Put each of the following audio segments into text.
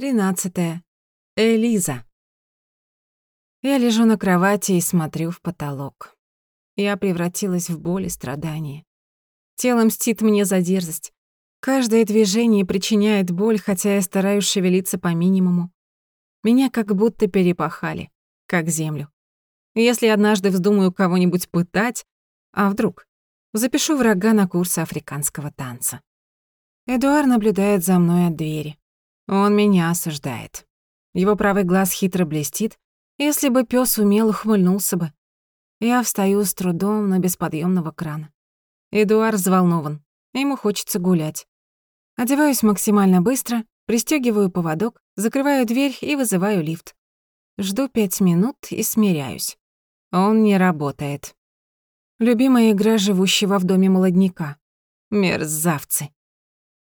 Тринадцатое. Элиза. Я лежу на кровати и смотрю в потолок. Я превратилась в боль и страдание. Тело мстит мне за дерзость. Каждое движение причиняет боль, хотя я стараюсь шевелиться по минимуму. Меня как будто перепахали, как землю. Если однажды вздумаю кого-нибудь пытать, а вдруг, запишу врага на курсы африканского танца. Эдуард наблюдает за мной от двери. Он меня осуждает. Его правый глаз хитро блестит. Если бы пес умел, ухмыльнулся бы. Я встаю с трудом, но без подъемного крана. Эдуард взволнован. Ему хочется гулять. Одеваюсь максимально быстро, пристегиваю поводок, закрываю дверь и вызываю лифт. Жду пять минут и смиряюсь. Он не работает. Любимая игра живущего в доме молодняка. Мерзавцы.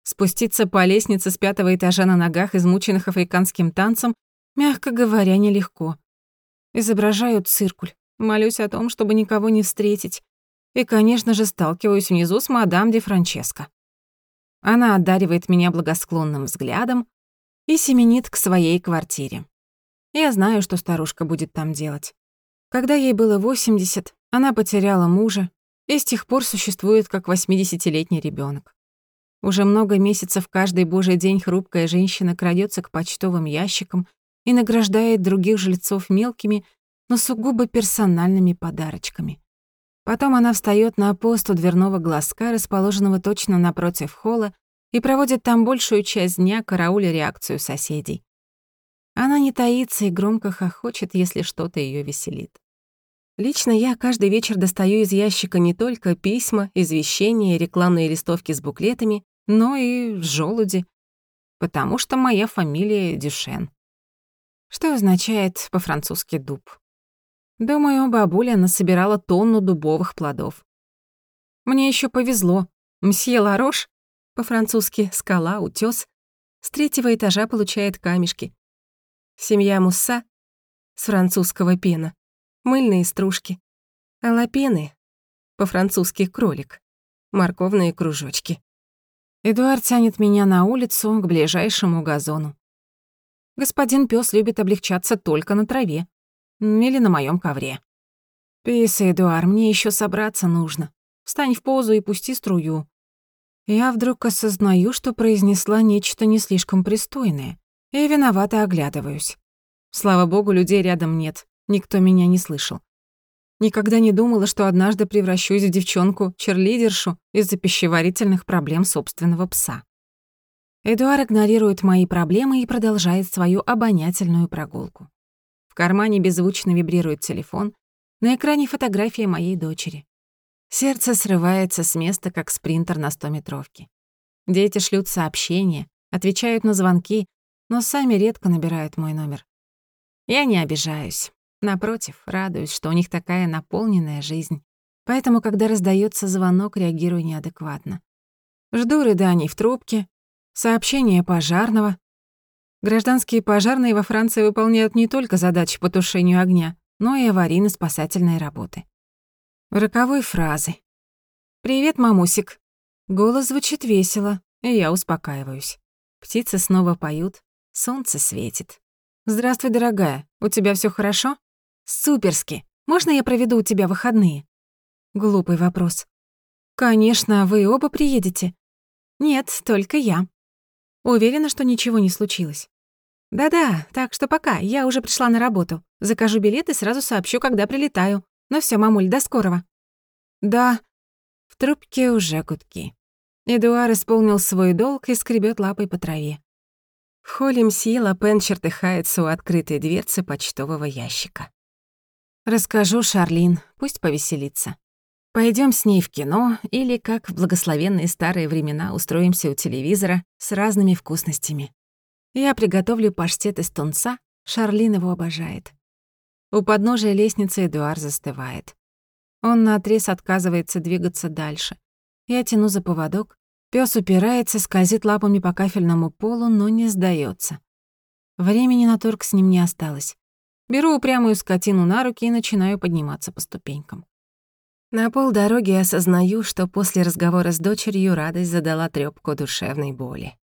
Спуститься по лестнице с пятого этажа на ногах, измученных африканским танцем, мягко говоря, нелегко. Изображаю циркуль, молюсь о том, чтобы никого не встретить. И, конечно же, сталкиваюсь внизу с мадам Ди Франческо. Она одаривает меня благосклонным взглядом и семенит к своей квартире. Я знаю, что старушка будет там делать. Когда ей было 80, она потеряла мужа и с тех пор существует как 80-летний ребенок. Уже много месяцев каждый божий день хрупкая женщина крадется к почтовым ящикам и награждает других жильцов мелкими, но сугубо персональными подарочками. Потом она встает на пост у дверного глазка, расположенного точно напротив холла, и проводит там большую часть дня, карауля реакцию соседей. Она не таится и громко хохочет, если что-то ее веселит. Лично я каждый вечер достаю из ящика не только письма, извещения, рекламные листовки с буклетами, но и желуди, потому что моя фамилия Дюшен. Что означает по-французски «дуб». Думаю, бабуля насобирала тонну дубовых плодов. Мне еще повезло. Мсье Ларош, по-французски «скала», «утёс», с третьего этажа получает камешки. Семья Мусса с французского пена, мыльные стружки. А лапены, по-французски «кролик», морковные кружочки. Эдуард тянет меня на улицу к ближайшему газону. Господин пес любит облегчаться только на траве. Или на моем ковре. Писа, Эдуард, мне еще собраться нужно. Встань в позу и пусти струю. Я вдруг осознаю, что произнесла нечто не слишком пристойное. И виновато оглядываюсь. Слава богу, людей рядом нет. Никто меня не слышал. Никогда не думала, что однажды превращусь в девчонку-черлидершу из-за пищеварительных проблем собственного пса. Эдуард игнорирует мои проблемы и продолжает свою обонятельную прогулку. В кармане беззвучно вибрирует телефон, на экране фотография моей дочери. Сердце срывается с места, как спринтер на 100-метровке. Дети шлют сообщения, отвечают на звонки, но сами редко набирают мой номер. Я не обижаюсь. Напротив, радуюсь, что у них такая наполненная жизнь. Поэтому, когда раздается звонок, реагирую неадекватно. Жду рыданий в трубке, сообщения пожарного. Гражданские пожарные во Франции выполняют не только задачи по тушению огня, но и аварийно-спасательные работы. Роковой фразы. «Привет, мамусик». Голос звучит весело, и я успокаиваюсь. Птицы снова поют, солнце светит. «Здравствуй, дорогая, у тебя все хорошо?» Суперски. Можно я проведу у тебя выходные? Глупый вопрос. Конечно, вы оба приедете. Нет, только я. Уверена, что ничего не случилось. Да-да, так что пока, я уже пришла на работу. Закажу билет и сразу сообщу, когда прилетаю. Ну все, мамуль, до скорого. Да. В трубке уже гудки. Эдуар исполнил свой долг и скребет лапой по траве. В холле мсье Лапен чертыхается у открытой дверцы почтового ящика. Расскажу Шарлин, пусть повеселится. Пойдем с ней в кино или, как в благословенные старые времена, устроимся у телевизора с разными вкусностями. Я приготовлю паштет из тунца, Шарлин его обожает. У подножия лестницы Эдуард застывает. Он наотрез отказывается двигаться дальше. Я тяну за поводок. Пёс упирается, скользит лапами по кафельному полу, но не сдается. Времени на торг с ним не осталось. Беру упрямую скотину на руки и начинаю подниматься по ступенькам. На полдороги осознаю, что после разговора с дочерью радость задала трёпку душевной боли.